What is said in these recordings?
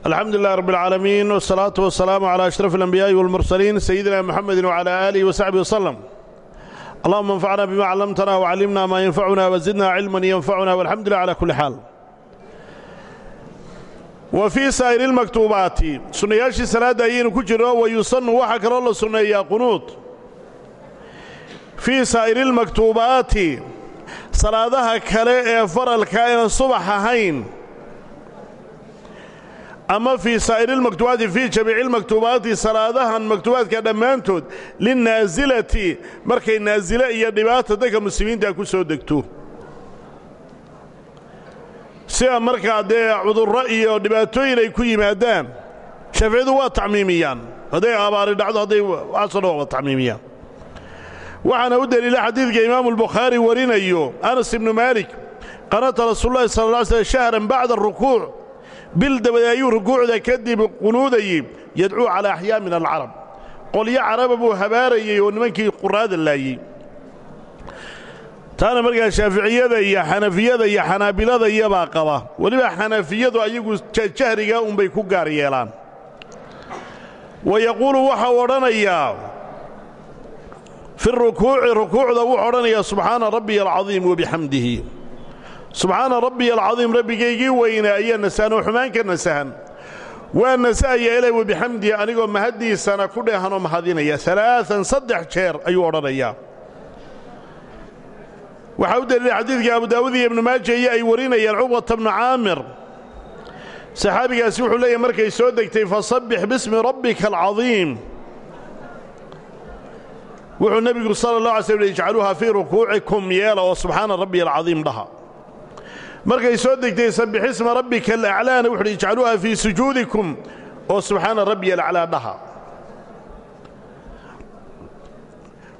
alxamdu lilah rab اlcaalamiin wالsalaatu wasalaamu calى ashraf اlanbiyaaءi wاlmursaliin sayidina muxamedi wcalى aalihi wasaxbi waslem allahuma anfacna bima callamtana wcallimna maa yanfacuna wazidna cilman yanfacuna walxamdu lilah cala kulli xaal wa fii saa'iri اlmaktuubaati sunnayaashii salaadda ayaynu ku jirno wa yusannu waxaa kaloo la sunneeyaa qunuud fii saa'iri اlmaktuubaati salaadaha kale ee faralka aan subax ahayn ama fii saa'iri اlmaktuubaati fii jamiici اlmaktuubaati salaadahan maktuubaadka dhammaantood linnaasilati markay naasile iyo dhibaata dadka muslimiinta ku soo degto. Sida markaa dee cudurro iyo dhibaatooyin ay ku yimaadaan shaaficiyadu waa tacmiimiyaan. Hadday abaari dhacdo hadday waxaasoo dhan waa tacmiimiyaan. Waxaana u deliila xadiidka imaamu albukhaari warinayo anas ibnu maalik qanata rasuululahi sala lla ly slm shahran bacda bil dabadeed ayuu rukuucda kadib qunuudayey yadcuu calaa axyaa min alcarab qolyo caraba buu habaarayey oo nimankii quraada laayey taana markaa shaaficiyada iyo xanafiyada iyo xanaabilada iyabaa qaba. Weliba xanafiyadu ayagu jahrigaa unbay ku gaar yeelaan. Wa yaquulu waxau odhanayaa fi rukuuci rukuucda wuxuu odhanayaa subxaana rabbiya alcadiim wabixamdihi subxaana rabbiya alcadiim rabbigaygii weynaa ayaa nasahan oo xumaan ka nasahan waa nasahaya ilay wabixamdihi anigoo mahaddiisana ku dheehanoo mahadinaya. Alaaan saddex jeer ayuu odhanayaa waxaa u deliila xadiidka abu daawud iyo ibnu maaja iyo ay warinayaan cuqbata bnu caamir. Saxaabigaasi wuxuu leeyahy markay soo degtay fasabbix bismi rabbika alcadiim wuxuu nebigu sala allah alay slm ijcaluuha fii rukuucikum yeela oo subxaana rabbiya alcadiim dhaha markay soo degtay sabbixisma rabbika alaclaana wuxu uhi ijcaluuha fii sujuudikum. Oo subxaana rabbiya alaclaa dhaha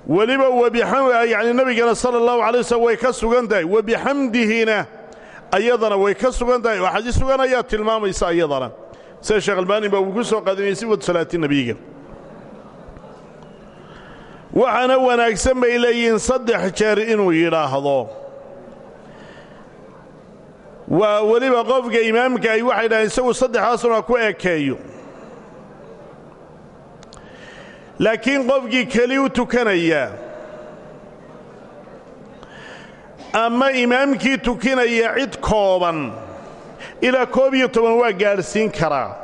weliba yani nebigana sala allahu alay waslm way ka sugan tahay. Wabixamdihina ayadana way ka sugan tahay. Oo xadiis tilmaamaysa ayadana. Sida sheekh albaani baa uu ku soo qadimiyey sifatu salaati nebiga waxaana wanaagsan bay leeyihiin saddex jeer inuu yidhaahdo waa weliba qofka imaamka ay waxay dhahaan isagu saddexdaasuna ku ekeeyo laakiin qofkii keli u tukanaya ama imaamkii tukinaya cid kooban ilaa koob iyo toban waa gaadhsiin karaa.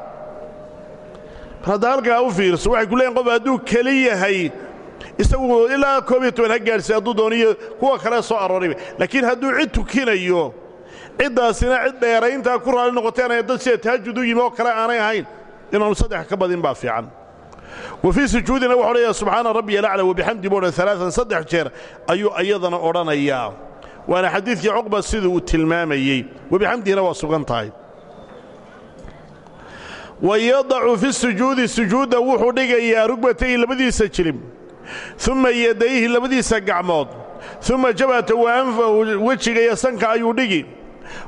Mar hadda halkaa u fiirso waxay ku leeyiin qof hadduu keli yahay isagu ilaa koob iyo toban ha gaadhsiin hadduu dooniyo kuwa kale soo aroorayba laakiin hadduu cid tukinayo ciddaasina cid dheerayntaa ku raalli noqoteen dad sida tahajud u yimi kale aanay ahayn inaanu saddex ka badin baa fiican. Wa fii sujuudina wuxu odhanayaa subxaana rabbiya alacla wabixamdi buu odhan alaaan saddex jeer ayuu iyadana odhanayaa. Waana xadiidkii cuqba siduu uu tilmaamayey wabixamdihina waa sugan tahay. Wa yadacu fi sujuudi sujuudda wuxuu dhigayaa rugbatayhi labadiisa jilib uma yadayhi labadiisa gacmood uma jabhata wa anfahu wejiga iyo sanka ayuu dhigi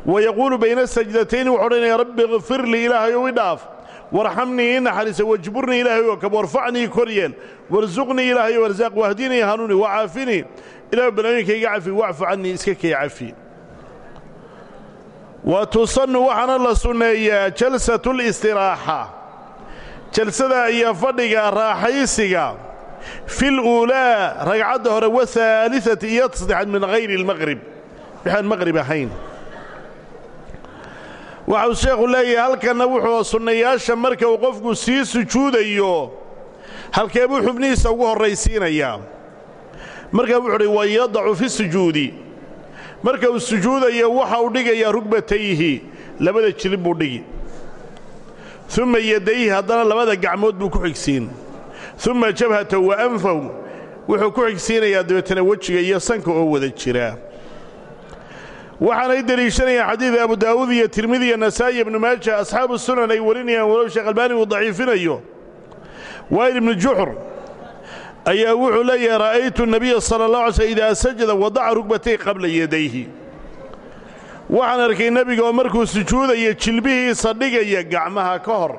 wa yaquulu bayna sajdatayni wuxuu odhanaya rabbi kfir lii ilaahayow i dhaaf. Warxamnii i naxariisa wajburnii ilaahay oo kab warfacnii kor yeel warsuqnii ilaahayo arsaaq wahdinii hanuuni wacaafinii. Ilaah balooyinka iga cafi wacfu cannii iska kay cafi. Wa tusannu waxaana la sunneeyaa jalsatulistiraaxa jalsada iyo fadhiga raaxaysiga. Fil uulaa ragcadda hore wahaaliati iyo tasaddexaad min hayri almaqrib waxaan maqrib ahayn waxau sheekhu leeyahay halkanna wuxuu sunnayaasha marka uu qofku sii sujuudayo halkee buu xubnihiisa ugu horraysiinayaa markaa wuxu uhi wa yadacu fi sujuudi. Marka uu sujuudayo waxa uu dhigayaa rugbatayhi labada jilib buu dhigi. Uma yadayhi haddana labada gacmood buu ku xigsiin. Uma jabhatahu wa anfahu wuxuu ku xigsiinayaa dabeetana wejiga iyo sanka oo wada jira waxaanay deliishanayaan xadiida abu daa'uud iyo tirmidi iyo nasaa'i ibnu maaja asxaabu sunan ay warinayaan walow sheekh albaani uu daciifinayo. Waa'il ibnu juxur ayaa wuxuu leeyahay ra'aytu nabiya sala allah alay slm idaa sajada wadaca rugbatay qabla yadayhi. Waxaan arkay nebiga oo markuu sujuudaya jilbihiisa dhigaya gacmaha ka hor.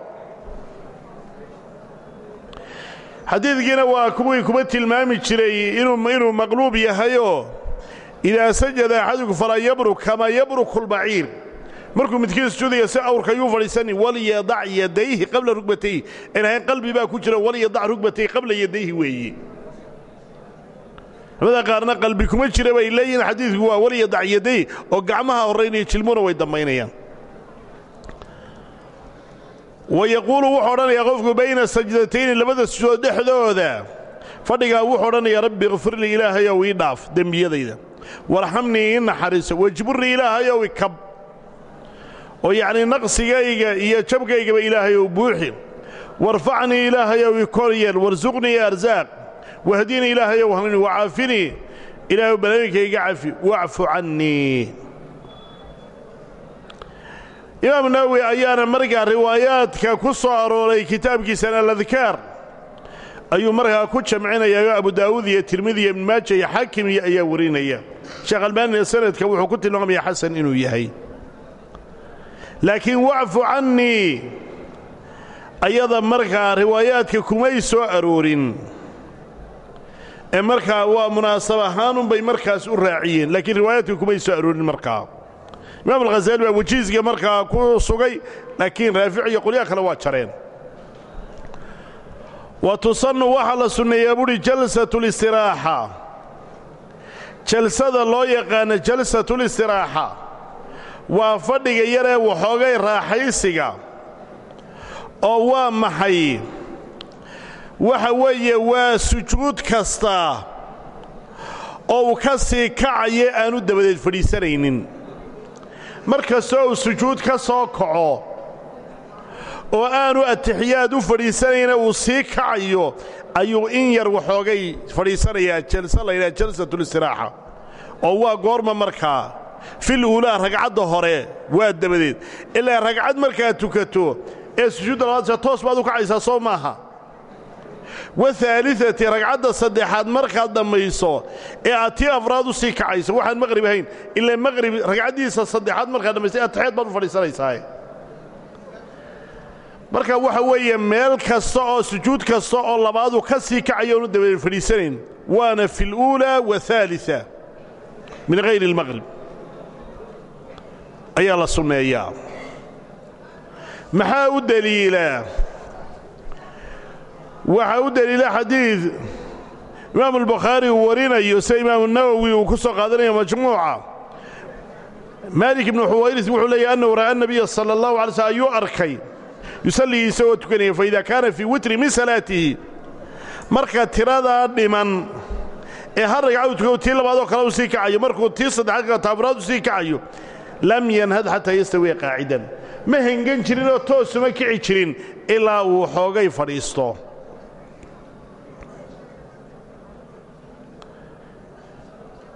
Xadiidkiina waa kuwii kuma tilmaami jiray inuu maqluub yahayoo idaa sajada axadukum falaa yabruk kamaa yabruku lbaciir markuu midkiin sujuudaya si awrka yuu fadhiisani walyadac yadayhi qabla rugbatayhi ilahayn qalbi baa ku jira walyadac rugbatayhi qabla yadayhi weeye labada qaarna qalbi kuma jira bay leeyihiin xadiidku waa walyadac yadayhi oo gacmaha horraynaya jilmuna way dambaynayaan wa yaquulu wuxuu odhanayaa qofku bayna sajdatayni labada sujuudood dhexdooda fadhigaa wuxuu odhanayaa rabbi kfirlii ilaahayow ii dhaaf dembiyadayda warxamnii ii naxariiso wajburrii ilaahayow ikab oo yacnii naqsigayga iyo jabkaygaba ilaahayow buuxi warfacnii ilaahayow i koryeel warsuqnii arsaaq wahdinii ilaahayow hanini wacaafinii. Ilaahayow balaayinkayga cafi wacfu cannii. Imaam nawowi ayaana markaa riwaayaadka ku soo arooray kitaabkiisana aladkaar ayuu markaa ku jamcinayaa abu daa'uud iyo tirmidi iyo ibnumaaja iyo xaakim iyo ayaa warinaya sheekh albaanina sanadka wuxuu ku tilmaamaya xasan inuu yahay. Laakiin wacfu cannii ayada markaa riwaayaadka kumay soo aroorin. Ee markaa waa munaasab ahaanunbay markaas u raaciyeen laakiin riwaayaadka kumay soo aroorin markaa imaam alkhasaali baa wajiisga markaa ku sugay laakiin raafic iyo qolyaha kale waa jareen. Wa tusannu waxaa la sunneeyaa buuhi jalsatulistiraaxa jalsada loo yaqaano jalsatulistiraaxa waa fadhiga yaree waxoogay raaxaysiga oo waa maxay? Waxa weeye waa sujuud kasta oo ka sii kacayo aanu dabadeed fadhiisanaynin. Mar kastoo uu sujuud ka soo kaco oo aanu atixiyaad u fadhiisanayna uu sii kacayo ayuu in yar waxoogay fadhiisanayaa jalsa laydhaha jalsatulistiraaxa oo waa goorma markaa. Fil uulaa ragcadda hore waa dabadeed. Ilaa ragcad markaad tukato ee sujuudda labaadsa toos baad u kacaysaa soo maaha. Waaalidati ragcadda saddexaad markaad dhammayso ee aad tii afraad u sii kacayso waxaan maqhrib ahayn ilaa maqhrib ragcaddiisa saddexaad markaad dhammayso atixiyaad baad u fadhiisanaysaa marka waxa weeye meel kasta oo sujuud kasta oo labaadu ka sii kacayo oonu dabadeed fadhiisanayn waana fi اluulaa waثaalثa min hayri اlmaqrib ayaa la sunneeyaa maxaa u deliila waxaa u deliila xadiid imaamu albukhaari uu warinayo sida imaamu nawowi uu ku soo qaadanayo majmuuca maalik ibnu xuwayris wuxuu leeyahy annahu ra'aa nabiya sala allahu alay slm ayuu arkay yusallii isagoo tukanaya faida kaana fii witri min salaatihi. Marka tiradaa dhiman ee har ragcadu tuko tii labaadoo kale u sii kacayo. Markuu tii saddexaad kale taaburaad u sii kacayo. Lam yanhad xataa yastawiya qaacidan. Ma hengan jirin oo toosuma kici jirin ilaa uu xoogay fadhiisto.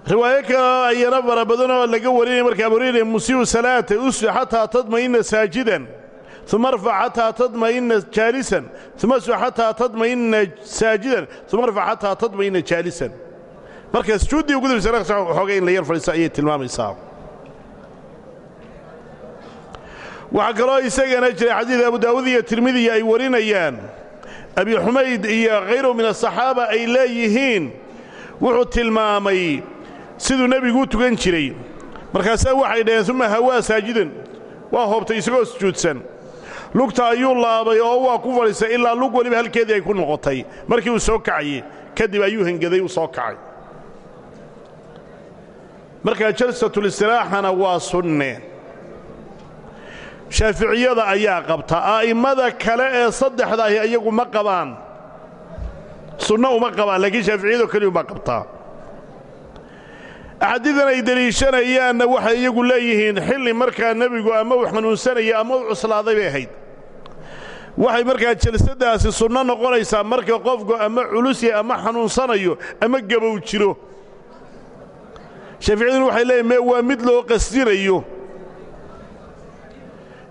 Riwaayo kale ayana fara badan oo laga warinaya markaa warinaya musiibu salaata usfi xataa tadma'ina saajidan uma arfac xataa tadma'ina jaalisan uma asfi xataa tadma'ina saajidan uma arfac xataa tadma'ina jaalisan marka sujuuddii ugu dambeysa xoogay in la yar fadhiisto ayay tilmaamaysaa waxaa kaloo isagana jira xadiid abu daawud iyo tirmidiya ay warinayaan abi xumayd iyo khayru min asaxaaba ay leeyihiin wuxuu tilmaamay siduu nebigu u tukan jiray markaasaa waxay dhaheen uma hawaa saajidan waa hoobtay isagoo sujuudsan lugta ayuu laabay oo waa ku fadhiistay ilaa lug weliba halkeedii ay ku noqotay. Markii uu soo kacayey kadib ayuu hengaday uu soo kacay. Markaa jalsatulistiraaxana waa sunne. Shaaficiyada ayaa qabta a'immada kale ee saddexdaahi iyagu ma qabaan. Sunno uma qabaan laakiin shaaficiyado keliyuma qabtaa. Axaadiidan ay deliishanayaanna waxay iyagu leeyihiin xilli markaa nebigu ama uu xanuunsanaya ama u cuslaaday bay ahayd waxay markaa jalsadaasi sunno noqonaysaa marka qofku ama culusya ama xanuunsanayo ama gabow jiro. Shaaficiyaduna waxay leeyihiin waa mid loo qasdinayo.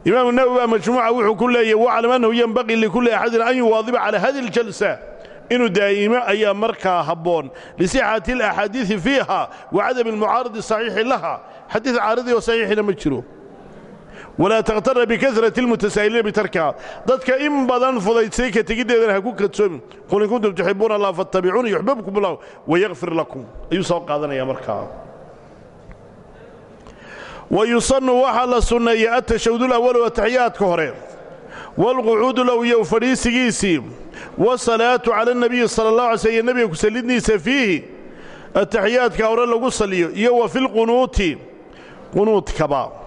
Imaamu nawowi baa majmuuca wuxuu ku leeyahy waclam annahu yenbaqii likulli axadin an yuwaadiba calaa hadi aljalsa. Inuu daa'imo ayaa markaa habboon. Lisixati alaxaadiidi fiiha wa cadami almucaaradi saxiixi laha xadiid caaridii oo saxiixina ma walaa takhtara bikasrati almutasaa'iliina bitarkiha dadka in badan fudaydsay ka tegiddeedana ha ku kadsoomin qul in kuntum tuxibuuna allah fattabicuuni yuxbibkum allah wayakfir lakum ayuu soo qaadanaya markaa wa yusannu waxaa la sunneeya atashawdu lawalu ataxiyaadka hore waalqucuudu low iyo fadhiisigiisii wasalaatu cala anabiyi sala allah alay sl iyo nebiga kusallidniisa fiihi ataxiyaadka hore lagu saliyo iyo wa filqunuuti qunuudkaba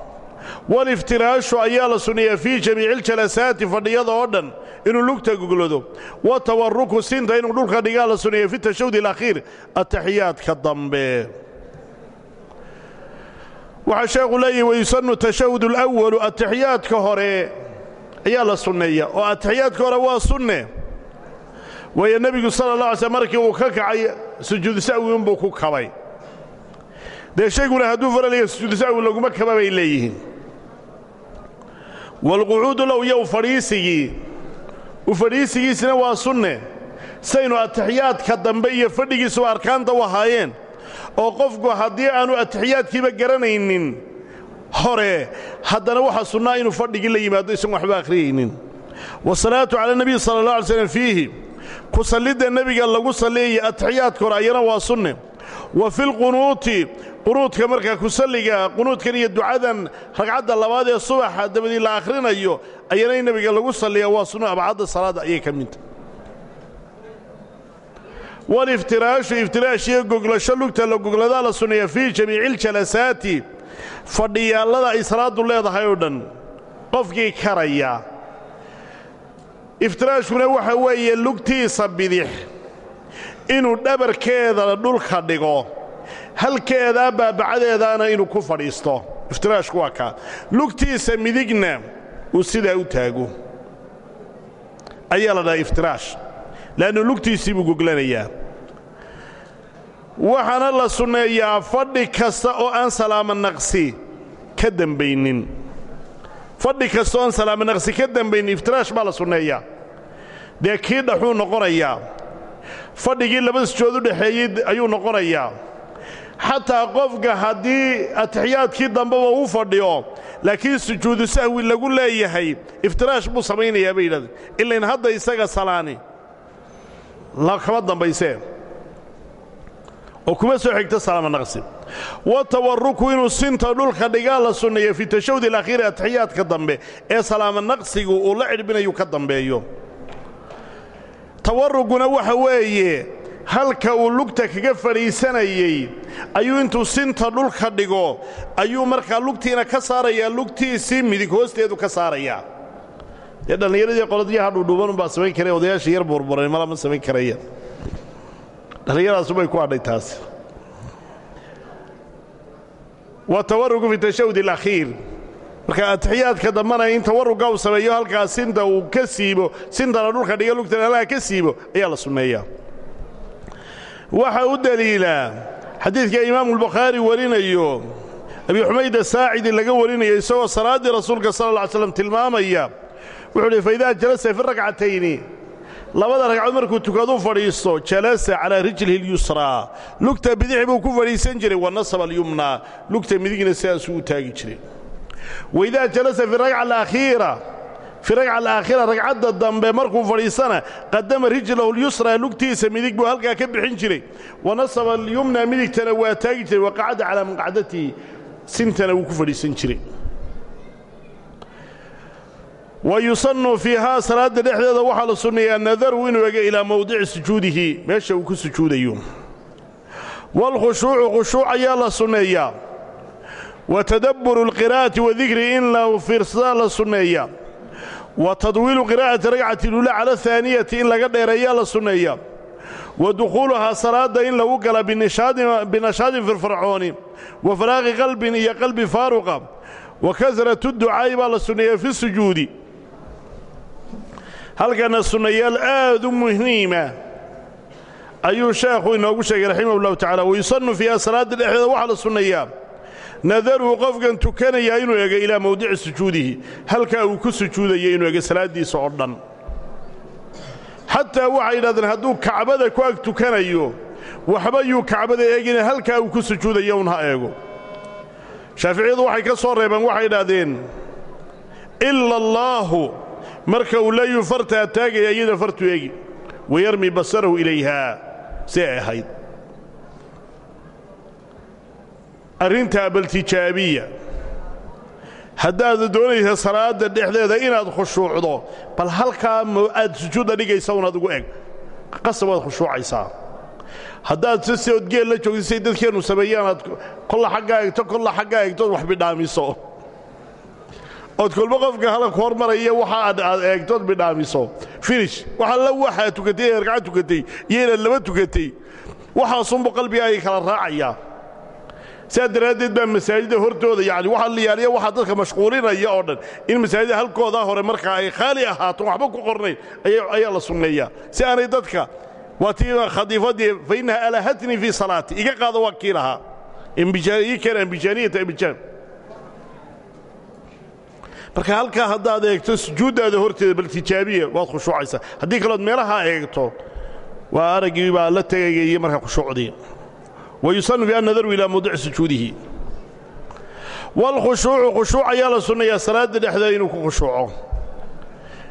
waliftiraashu ayaa la sunneeyaa fii jamiici iljalasaati fadhiyada oo dhan inuu lugta goglado wa tawaruku sinta inuu dhulka dhigaa la sunneeya fi tashawdi alakhiir ataxiyaadka dambe. Waxaa sheekhu leeyahi wayusannu tashahud alawalu ataxiyaadka hore ayaa la sunneeya. Oo ataxiyaadka hore waa sunne. Waayo nebigu sala allah alay slm markii uu ka kacay sujuudu sa'wi unbuu ku kabay. Dee shayguna hadduu faralaya sujuudu laguma kaba leeyihiin waalqucuudu low yow fadhiisigii u fadhiisigiisina waa sunne. Saynu ataxiyaadka dambe iyo fadhigiisuba arkaanta u ahaayeen oo qofku haddii aanu ataxiyaadkiiba garanaynin hore haddana waxaa sunnaa inuu fadhigii la yimaado isagon waxba akhriyaynin wasalaatu cala nebiy sala allah alay slam fiihi ku sallidda nebiga lagu salliyayo ataxiyaadka hore ayana waa sunne wa filqunuuti qunuudka markaa kusalliga qunuudkan iyo ducadan ragcadda labaad ee subaxa dabadii la akhrinayo ayana in nebiga lagu salliya waa sunno abcadda salaadda ayay ka midta waliftiraashu iftiraash iyo goglasho lugta la gogladaa la sunneeya fii jamiici iljalasaati fadhiyaallada ay salaaddu leedahay oo dhan qofkii karaya. Iftiraashkuna waxa weeye lugtiisa bidix inuu dhabarkeeda dhulka dhigo halkeedaa baabacadeedaana inuu ku fadhiisto. Iftiraashku waa kaa lugtiisa midigna uu sidaa u taago ayaa la dhahaa iftiraash le'annu lugtiisii buu goglanayaa. Waxaana la sunneeyaa fadhi kasta oo aan salaamo naqsi ka dembaynin fadhi kasta oo aan salaamo naqsi ka dembaynin iftiraash baa la sunneeyaa. Dee kii dhaxuu noqonayaa fadhigii laba sujood u dhexeeyey ayuu noqonayaa. Xataa qofka haddii atixiyaadkii dambeba uu fadhiyo laakiin sujuudu sahwi lagu leeyahay iftiraash buu samaynayaa bay yidhahdeen. Ilayn hadda isaga salaani. La kama dambaysee. Oo kuma soo xigta salaamo naqsi. Wa tawaruku inuu sinta dhulka dhigaa la sunneeyo fi tashawdi alakhiiri atixiyaadka dambe ee salaamo naqsigu uu la cidhbinayu ka dambeeyo tawaruguna waxa weeye halka uu lugta kaga fadhiisanayey ayuu intuu sinta dhulka dhigo ayuu markaa lugtiina ka saarayaa lugtiisii midig hoosteedu ka saarayaa. Dee dhallinyaradii dhuudhuuban umbaa samayn kareen odayaashii yar burburan mala ma samayn karayaan dhallinyadaasubay ku hadhay taasi. Wa tawarugu fi tashahud alakhiir marka atixiyaadka dambana in tawarugga uu sameeyo halkaas sinta uu ka siibo sintana dhulka dhiga lugtana halkaa ka siibo ayaa la sunneeyaa waxaa u deliilaa xadiidka imaamulbukhaari warinayo abi xumayd asaacidi laga warinayo isagoo salaaddii rasuulka sala alla ly slam tilmaamaya. Wuxuu uhi faidaa jalasa fi rakcatayni labada ragcadood markuu tukaduu fadhiisto jalasa calaa rijlihi lyusraa lugta bidix buu ku fadhiisan jiray wa nasaba alyumnaa lugta midigna sidaasuu u taagi jiray waidaa jalasa fi rakca alakhiira fi ragca alaakhira ragcadda dambe markuu fadhiisana qadama rijlahu lyusraa lugtiisa midig buu halkaa ka bixin jiray. Wa nasaba alyumna midigtana waa taagi jiray wa qacada calaa maqcadatihi sintana wuu ku fadhiisan jiray. Wa yusannu fiihaa salaadda dhexdeeda waxaa la sunneeyaa nadaru inuu ega ilaa mawdici sujuudihi meesha uu ku sujuudayo. Waalkhushuucu khushuuc ayaa la sunneeyaa wa tadabburu alqiraa'ati wadikri in la fiirsadaa la sunneeya. Wa tadwiilu qiraa'ati ragcati lula cala ahaaniyati in laga dheereeyaa la sunneeya. Wa dukhuuluhaa salaadda in lagu gala binashaadin firfarcooni wa faraaqi qalbin iyo qalbi faaruqa. Wa kasratu ducaa'i baa la sunneeya fi sujuudi. Halkana sunnayaal aad u muhiima. Ayuu sheekhu inoogu sheegay raximah ullahu tacala wayusannu fiiha salaadda dhexdeeda waxaa la sunneeyaa nadaruhu qofkan tukanayaa inuu ego ilaa mawdici sujuudihi. Halkaa uu ku sujuudaya inuu ego salaaddiisa oo dhan. Xataa waxay yidhahdeen hadduu kacbada ku ag tukanayo waxba yuu kacbada eegina halkaa uu ku sujuudayo un ha eego. Shaaficiyadu waxay ka soo reebeen waxay idhaahdeen ila allaahu marka uu leeyuu fartaa taagaya iyada fartu eegi. Wayarmi basarahu ilayhaa si ay ahayd arrintaa baltijaabiya haddaad doonaysa salaadda dhexdeeda inaad khushuucdo bal halkaa aad sujuudda dhigaysa unaad ugu eg. Qasab waad khushuucaysaa. Haddaad si si ood geel la joogtid say dadkeennu sameeyaan aad kolla xaggaa egto kolla xaggaa egtood wax bidhaamiso. Ood kolba qofka halku hormaraya waxa aad eegtood bidhaamiso. Finish. Wax alla waxaad tukatay ee ragcad tukatay iyo inaad laba tukatay. Waxaasunbu qalbigaaga kala raacayaa sidaa daraaddeed baa masaajidda hortooda yacni waxaa la yaaliya waxaa dadka mashquulinaya oo dhan in masaajidda halkoodaa hore markaa ay khaali ahaato waxba ku qornayn ayaa la sunneeyaa si aanay dadka waa tii khadiifadii fa innaha alahatnii fii salaati iga qaado waa kii lahaa ii keen ambijaaniyata ambijaan marka halkaa haddaad eegto sujuuddaada horteeda bal tijaabiya waad khushuucaysaa. Haddii kalood meelahaa eegto waa araggii baa la tegaya iyo markaa khushuucdii wayusanu bi an nadaru ilaa mawdici sujuudihi waalkhushuucu khushuuc ayaa la sunnayaa salaadda dhexdeeda inuu ku khushuuco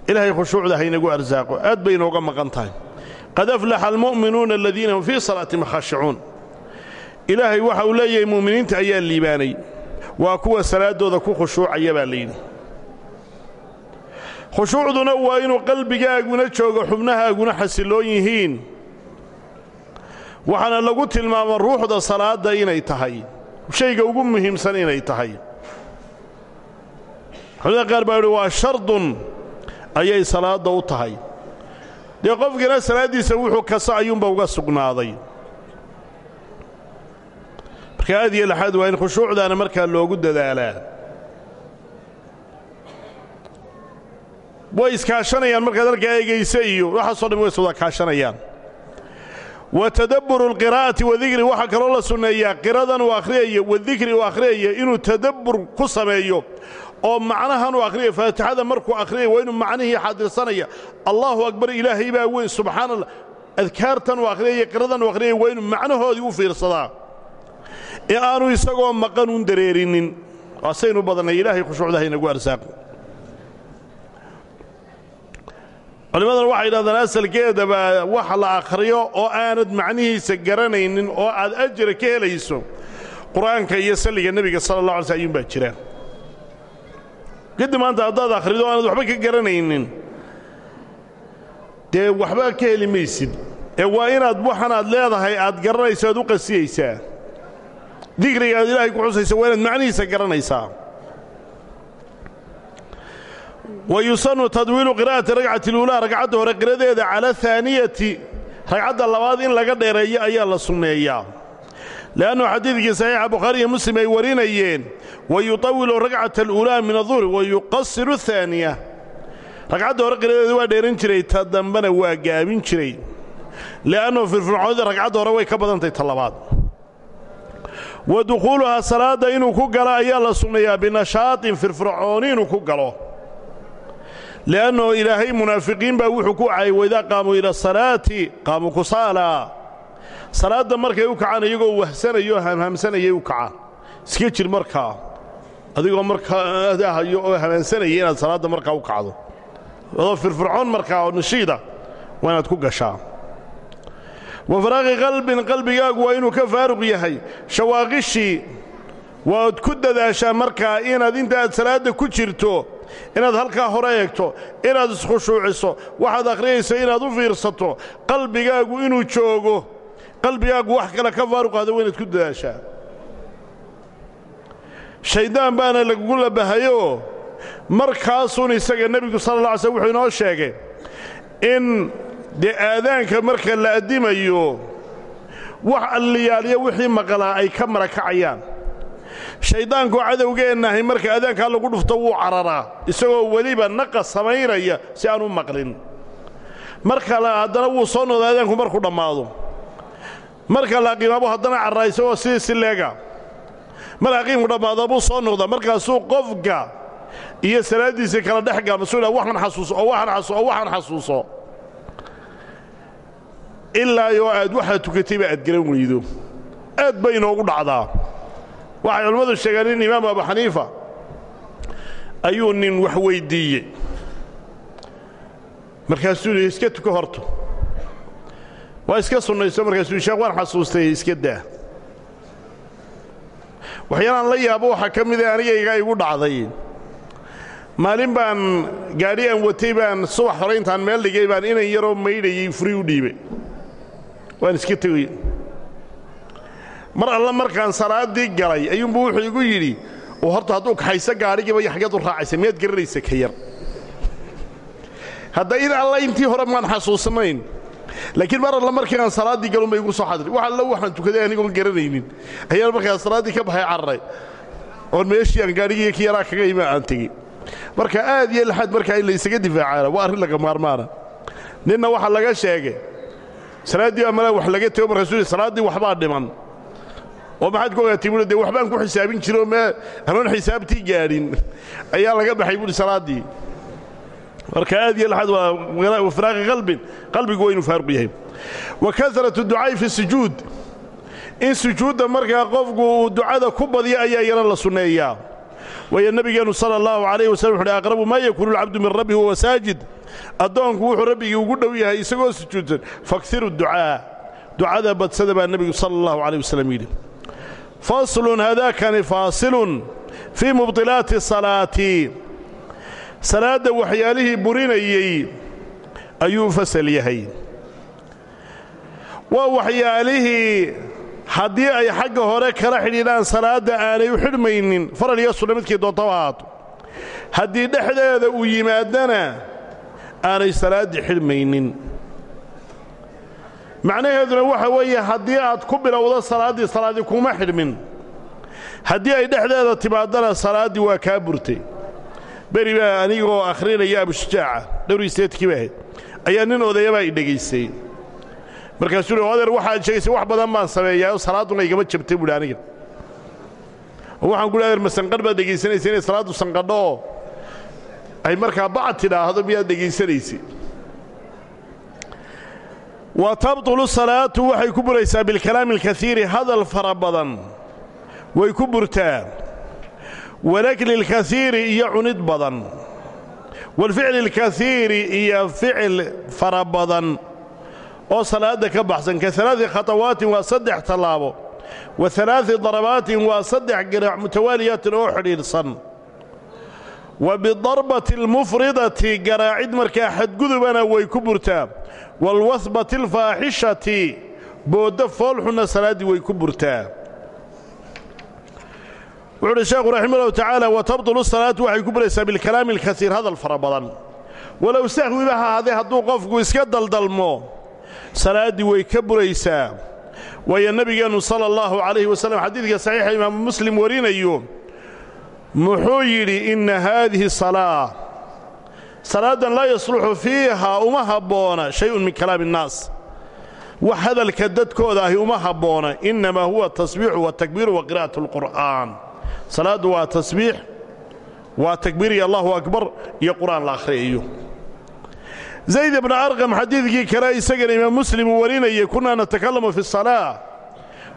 ilaahay khushuucda haynagu arsaaqo aad bay inooga maqan tahay qad aflaxa almu'minuuna aladiina hum fii salaatihim khaashicuun ilaahay waxa uu leeyahay mu'miniinta ayaa liibaanay waa kuwa salaaddooda ku khushuucaya baa layidhi khushuucduna waa inuu qalbigaaguna joogo xubnahaaguna xasilloon yihiin waxaana lagu tilmaama ruuxda salaadda inay tahay. Shayga ugu muhiimsan inay tahay. Culimada qaar baa yidhi waa shardun ayay salaadda u tahay. Dee qofkina salaaddiisa wuxuu kasa ayuunba uga sugnaaday. Marka aad iyo laxaad waa in khushuucdaana markaa loogu dadaalaa. Way iskaashanayaan markaad halkaa eegaysa iyo waxaasoo dhan way is kaashanayaan wa tadabburu alqiraa'ati wadikri waxaa kaloo la sunneeyaa qiradan uu akhriyaya wadikri uu akhriyaya inuu tadabbur ku sameeyo. Oo macnahan uu akhriya faatixada markuu akhriyaya waa inuu macnihii xaadirsanaya allaahu akbar ilaahay baa weyn subxaana allah adkaartan uu akhriyaya qiradan uu akhriyaya waa inuu macnahoodii u fiirsadaa. Ee aanu isagoo maqan un dareerinin. Waasaynu badannay ilaahay khushuucda haynagu arsaaqo culimmadana waxay yidhahdaan asalkeedaba wax la akhriyo oo aanad macnihiisa garanaynin oo aad ajra ka helayso qur'aanka iyo salliga nebiga sala allah alay sl ayuun baa jira kadib maanta haddaad akhrido o aanad waxba ka garanaynin dee waxba ka heli maysid. Ee waa inaad waxan aad leedahay aad garanayso aad u qasiyaysaa. Dikriga aad ilaahay ku xusaysa waa inaad macnihiisa garanaysaa wayusanu tadwiilu qira'ati ragcati اluulaa ragcadda hore qiradeeda cala ahaaniyati ragcadda labaad in laga dheereeyo ayaa la sunneeyaa le'annu xadiidkii saxiixa bukhaari iyo muslim ay warinayeen wayutawilu ragcata aluulaa min aduhri wayuqasiru ahaaniya ragcadda hore qiradeeda waa dheeran jiray ta dambena waa gaabin jiray li'annahu firfircoonida ragcadda hore way ka badantahy ta labaad wa dukhuuluhaa salaadda inuu ku galo ayaa la sunneeyaa binashaaطin firfircooni inuu ku galo li'annahu ilaahay munaafiqiin baa wuxuu ku cayay waidaa qaamuu ila asalaati qaamuu kusaalaa salaadda markay u kacaan iyagoo wahsanayo hamhamsanayay u kacaan iska jir markaa adigoo markaa hayo oo hamaansanaya inaad salaadda markaa u kacdo adoo firfircoon markaa oo nashiida waa inaad ku gashaa wa faraaqi qalbin qalbigaagu waa inuu ka faaruq yahay shawaaqishii waad ku dadaashaa markaa inaad inta aad salaadda ku jirto inaad halkaa hore eegto inaad iskhushuuciso waxaad akhriyayso inaad u fiirsato qalbigaagu inuu joogo qalbigaagu wax kale ka faaruqaada waa inaad ku dadaashaa. Shayddaan baana lagugu labahayoo markaasuun isaga nebigu sala alla alay slm wuxuu inoo sheegay in dee aadaanka marka la addimayo wax alliyaaliyo wixii maqlaa ay ka marakacayaan shayddaankoo cadowgeennahay marka aadaankaa lagu dhufto wuu cararaa isagoo weliba naqa samaynaya si aan u maqlin. Marka la haddana wuu soo noqda aadaanku markuu dhammaado. Marka la aqiimaabo haddana carraa isagoo sidii si leega. Aqiimku dhammaada buu soo noqdaa markaasuu qofka iyo salaaddiisa kala dhex gala masuu dha waxaan xasuuso oo waxaan xasuuso oo waxaan xasuuso. Ilaa yoo aad waxaad tukatayba aad garan weydo. Aad bay inoogu dhacdaa waxay culimmadu sheegeen in imaamu abu xaniifa ayuu nin wax weyddiiyey markaasuu yidhi iska tuko horto. Waa iska sunnayso markaasuu sheekh waan xasuustay iska daa. Waxyaalaan la yaabo waxaa ka mida anigaygaa igu dhacday. Maalin baan gaadhi aan watay baan subax hore intaan meel dhigay baan inan yaroo maydhayay furi u dhiibay. Waan iska tegay mar alla markaan salaaddii galay ayuunbuu wuxuu igu yidhi horta hadduu kaxayso gaadhigiiba iyo xaggeed u raacaysa miyaad ka yar. Hadda in alla intii hore maan xasuusnayn laakiin mar alla markii aan salaaddii galunba igu soo xadiri wax alla waxaan tukaday anigoon garanaynin. Ayaan markaan salaaddii ka baxay carray oon meeshii aan gaadhigii ki yaraa kaga ima aan tegey marka aad iyo laxaad markaa in laysaga difaacaana waa arrin laga maarmaana. Ninna waxaa laga sheegay salaaddii baa malaa wax laga tego markaasuu yidhi salaaddii dhiman oo maxaad ku ogaatay buui waxbaan ku xisaabin jiro mee hanuun xisaabtii gaadhin. Ayaa laga baxay buuhi salaaddii. Marka aad iyo laxaad waa firaaqi qalbin qalbigu waa inuu faaruq yahay. Wa kasratu ducaa'i fi sujuud. In sujuudda markaa qofku uu ducada ku badiyo ayaa yana la sunneeyaa. Waayo nebigeennu sala allahu calayh wasallam wuxuuhi aqrabu maa yakuunu alcabdu min rabbihi wahuwa saajid. Addoonku wuxuu rabbigii ugu dhow yahay isagoo sujuudsan faksiru ducaa. Ducada badsada baa nebigu sala allahu calayh wasallam yidhi faslun haadaakani faasilun fii mubdilaati salaati salaadda waxyaalihii burinayey ayuu fasal yahay waa waxyaalihii haddii ay xagga hore kala xidhiidhaan salaadda aanay u xidhmaynin faral iyo sunna midkii doontaba ahaato haddii dhexdeeda uu yimaadana aanay salaaddii xidhmaynin macnaheeduna waxa weeye haddii aad ku bilowdo salaaddii salaaddii kuma xidhmin. Haddii ay dhexdeeda timaadana salaaddii waa kaa burtay. Beri baa anigoo akhrinaya abushujaaca dhowriisteedkii ba ahayd. Ayaa nin odayabaa i dhegaystay markaasuu hi adeer waxaad sheegaysay wax badan baan sameeyaayoo salaadduna igama jabtay buuhi aniga. Oo waxaan kuhi adeer ma sanqadh baad dhegaysanaysa inay salaaddu sanqadho? Oo ay markaa bacad tidhaahdo miyaad dhegaysanaysay wa tabtulu salaatu waxay ku buraysaa bilkalaami alkaiiri hadal fara badan. Way ku burtaa. Walakli alkaiiri iyo cunid badan. Walficli alkaiiri iyo ficil fara badan. Oo salaadda ka baxsan. Ka alaai waa saddex tallaabo. Wa alaai waa saddex garaac mutawaaliyaatin oo xidhiidhsan wa bidarbati almufridati garaacid markaa xadgudubana way ku burtaa. Waalwahbati alfaaxishati booddo foolxunna salaaddii way ku burtaa. Wuxu uhi sheekhu raxima ullahu tacaala wa tabtulu salaatu waxay ku buraysaa bilkalaami alkasiir hadal fara badan. Walow sahwiba ha ahaadee hadduu qofku iska daldalmo salaaddii way ka buraysaa. Waayo nebigeennu sala allahu calayhi wasallam xadiidka saxiixa imaamu muslim warinayo muxuu yidhi inna haadihi salaa. Salaaddan laa yasluxu fiiha uma habboona shay-un min kalaami innaas wax hadalka dadkooda ahi uma habboona innamaa huwa tasbiixu watakbiiru wa qira'at alqur'aan salaaddu waa tasbiix waa takbiir iyo allahu akbar iyo qur'aan la akhriyayo. Zayd ibna arqam xadiidkii kale isagana imaam muslim uu warinayay kunnaa natakalamu fi salaa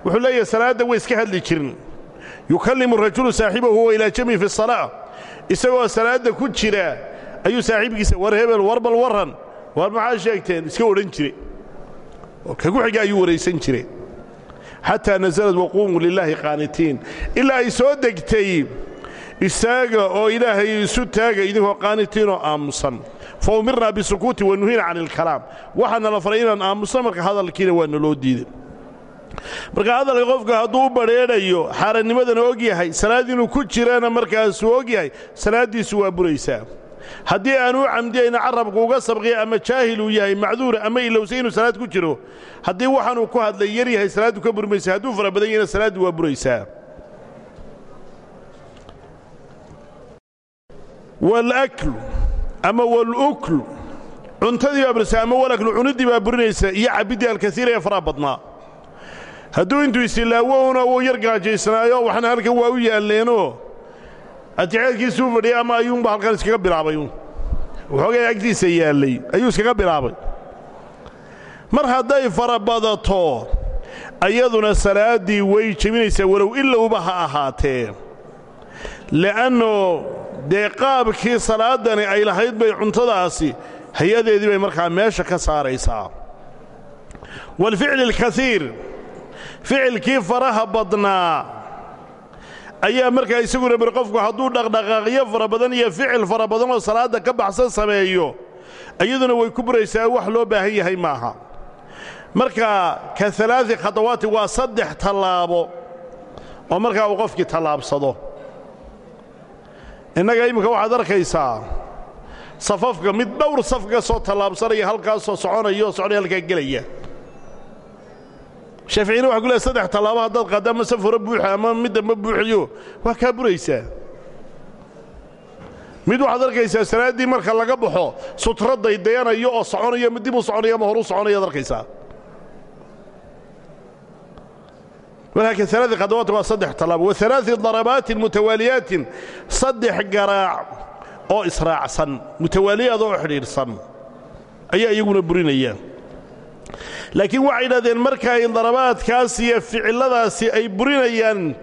wuxuu leeyahay salaadda way yukallimu rajulu saaxibahu huwa ilaa jami fi salaa isagoo salaadda ku jira ayuu saaxiibkiisa war hebel war bal warran war maxaa sheegteen iska odhan jire oo kagu xiga ayuu waraysan jire xataa nasalad waquumuu lilaahi qaanitiin ilaa ay soo degtay istaaga oo ilaahay isu taaga idinkoo qaanitiinoo aamusan fa umirnaa bisukuuti wa nuhina can ilkalaam waxaana la faray inaan aamusno marka hadalkiina waa naloo diiday marka hadalka qofka hadduu u badrheedhayo xaaranimadana og yahay salaad inuu ku jirana markaasuu og yahay salaaddiisu waa buraysaa. Haddii aanu u camdiyayna carabku uga sabqiya ama jaahil uu yahay macduura ama ilowsay inuu salaad ku jiro haddii waxaanuu ku hadlay yar yahay salaaddu ka burmaysa hadduu fara badan yahayna salaaddii waa buraysaa. Walaklu ama waluklu cuntadii baa buraysaa ama walaklu cuniddii baa burinaysa iyo cabiddii alkasiira ee faraha badnaa hadduu intuu isilaawouna uu yar gaajaysnaayo waxna halkan waa u yaalleenoo atixaadkiisuu u fadhiyay ama ayuunba halkan iskaga bilaabay waxoogay agtiisa yaallay ayuu iskaga bilaabay. Mar hadday fara badato ayaduna salaaddii way jebinaysaa walow ilowba ha ahaatee. Le'anno dee qaabkii salaaddani ay lahayd bay cuntadaasi hay'adeedii bay markaa meesha ka saaraysaa. Waalficli alkasiir ficilkii faraha badnaa. Ayaa markaa isaguna bir qofku hadduu dhaqdhaqaaqyo fara badan iyo ficil fara badan oo salaadda ka baxsan sameeyo iyaduna way ku buraysaa wax loo baahan yahay maaha. Marka ka alaai khadawaati waa saddex tallaabo oo markaa uu qofkii tallaabsado. Innaga imminka waxaad arkaysaa safafka mid dhowr saf ka soo tallaabsanaya halkaasoo soconaya oo soconaya halkaa gelaya shaaficiyina waxa ku lehay saddex tallaabo haddaad qaadda ama saf hore buuxa ama mid dambe buuxiyo. Waa kaa buraysaa mid waxaad arkaysaa salaaddii marka laga baxo sutro daydayanayo oo soconayo mid dib u soconayo ama horu soconayaad arkaysaa. Walaakiin alaai khadawaat waa saddex tallaabo wa alaai darabaatin mutawaaliyaatin saddex garaac oo israacsan mutawaaliyaad oo xidhiidhsan ayaa iyaguna burinaya laakiin waxay yidhahdeen marka ay darabaadkaas iyo ficilladaasi ay burinayaan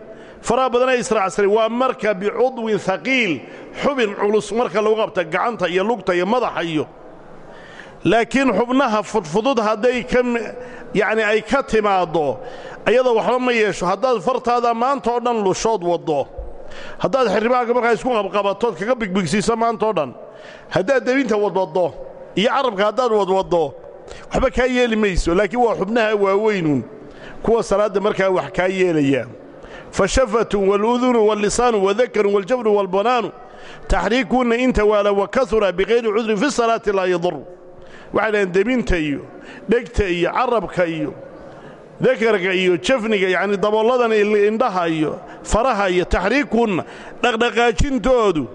faraha badan ay israacsaneen waa marka bicudwin haqiil xubin culus marka lagu qabta gacanta iyo lugta iyo madaxa iyo. Laakiin xubnaha fudfudud hadday ka yacni ay ka timaaddo ayada waxba ma yeesho. Haddaad fartaada maanta oo dhan lushood waddo. Haddaad xirribaaga markaa isku qabqabatood kaga bigbigsiiso maantao dhan. Haddaad debinta wadwaddo iyo carabka haddaad wadwaddo waxba kaa yeeli mayso laakiin waa xubnaha waaweynuun. Kuwa salaadda markaa wax kaa yeelaya. Fashafatun waaludunu waallisaanu wadakarun waljabnu waalbanaanu taxriikuunna in tawaala wakahura bikayri cudrin fi salaati laa yadur waxay dhahdeen debinta iyo dhegta iyo carabka iyo dakarka iyo jafniga yacni dabolladan indhaha iyo faraha iyo taxriikunna dhaqdhaqaajintoodu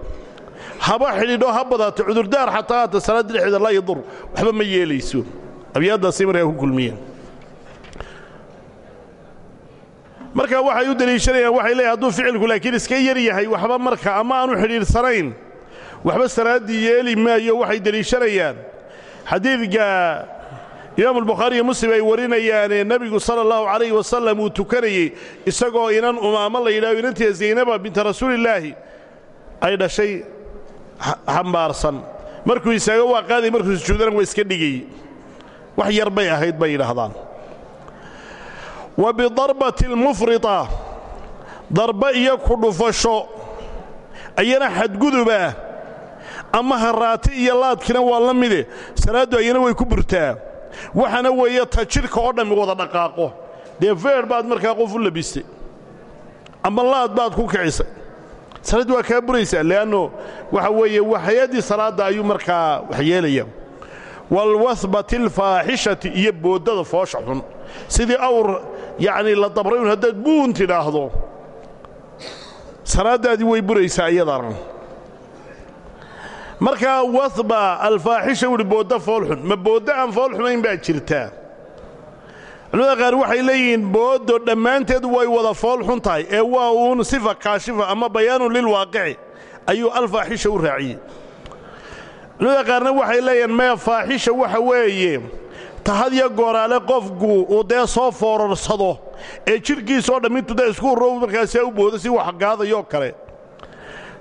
haba xidhiidho ha cudurdaar xataa haata salaadda dhexeeda laa yadur waxba ma yeelayso abyaaddaasay markaa ku kulmiyeen. Marka waxay u deliishanayaan waxay leeyahay hadduu ficilku laakiin iska yar yahay waxba marka ama aanu xidhiidhsanayn waxba salaaddii yeeli maayo waxay deliishanayaan xadiidka imaamu albukhaari iyo muslim ay warinayaane nebigu sala allahu calayhi wasallam uu tukanayey isagoo inan umaamo la yidhahdo inantiia zaynaba binta rasuulillaahi ay dhashay xambaarsan markuu isaaga waa qaaday markuu sujuudana waa iska dhigay wax yar bay ahayd bay yidhaahdaan. Wa bidarbati almufrita darba iyo ku dhufasho ayana xadguduba ama haraati iyo laadkina waa la mide salaaddu ayana way ku burtaa. Waxaana weeye ta jidhka oo dhammi wada dhaqaaqo. Dee feer baad markaa qof u labistay ama laad baad ku kicisay. Salaaddi waa kaa buraysaa le'anno waxa weeye hay'addii salaadda ayuu markaa wax yeelaya waalwahbati alfaaxishati iyo booddada foosha xun sidii awr yacnii la dabrayun haddaad buun tidhaahdo salaaddaadii way buraysaa iyadana markaa wahba alfaaxisha wuhi boodda foolxun ma booddo aan fool xumayn baa jirtaa culimada qaar waxay leeyihiin booddo dhammaanteed way wada fool xun tahay ee waa uun sifa kaashifa ama bayaanun lilwaaqici ayuu alfaaxisha u raaciyey culimada qaarna waxay leeyihiin mee faaxisha waxa weeye tahadyo gooraale qofku uu dee soo foorarsado ee jidhkiisoo dhammintu dee isku row markaasee u boodo si wax gaadayoo kale.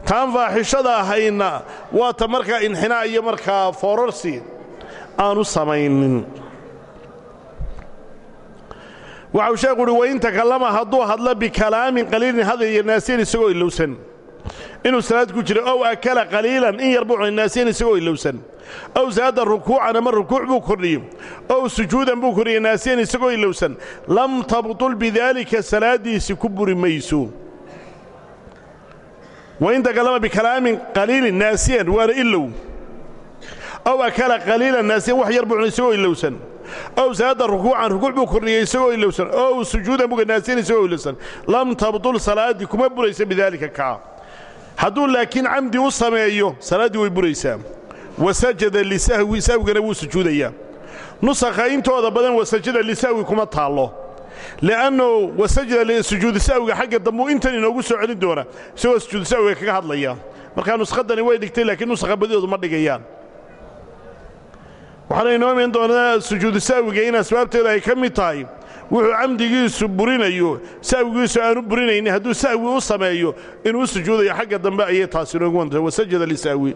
Taan faaxishada ahayna waa ta markaa inxinaa iyo markaa foorarsi aanu samaynin. Waxau sheekhu uhi wain takallama hadduu hadlo bikalaamin qaliilin hadal iyo isagoo ilowsan inuu salaad ku jiro ow akala qaliilan in yar buu isagoo ilowsan. Ow saada rukuucan ama rukuuc buu kordhiyey ow sujuudan buu kordhiyey naasiyan isagoo ilowsan. Lam tabtul bidaalika salaaddiisi ku buri mayso. Wain takallama bikalaamin qaliilin naasiyan waana ilow. Ow akala qaliilan naasiyan wax yar buu ilowsan. Ow saada rukuucan rukuuc buu kordhiyey isagoo ilowsan. Ow sujuudan buga naasiyan isagoo ilowsan. Lam tabtul salaaddii buraysa bidaalika kaa hadduu laakiin camdi u sameeyo salaaddii way buraysaa. Wasajada lisahwi sahwigana wuu sujuudayaa. Nusakha intooda badan wasajada lisahwi kuma taallo. Li'annu wasajada sujuudu sahwiga xagga dambuu intan inoogu soo celin doona isagoo sujuudu sahwiga kaga hadlaya markaa nuskhadani way dhigtay laakiin nusakha badidoodu ma dhigayaan. Waxaana inoo iman doonaa sujuudu sahwiga in asbaabteeda ay ka mid tahay wuxuu camdigiisu burinayo sahwigiisu aanu burinaynin hadduu sahwi u sameeyo inuu sujuudayo xagga dambe ayay taasi inoogu wantay wasajada lisahwi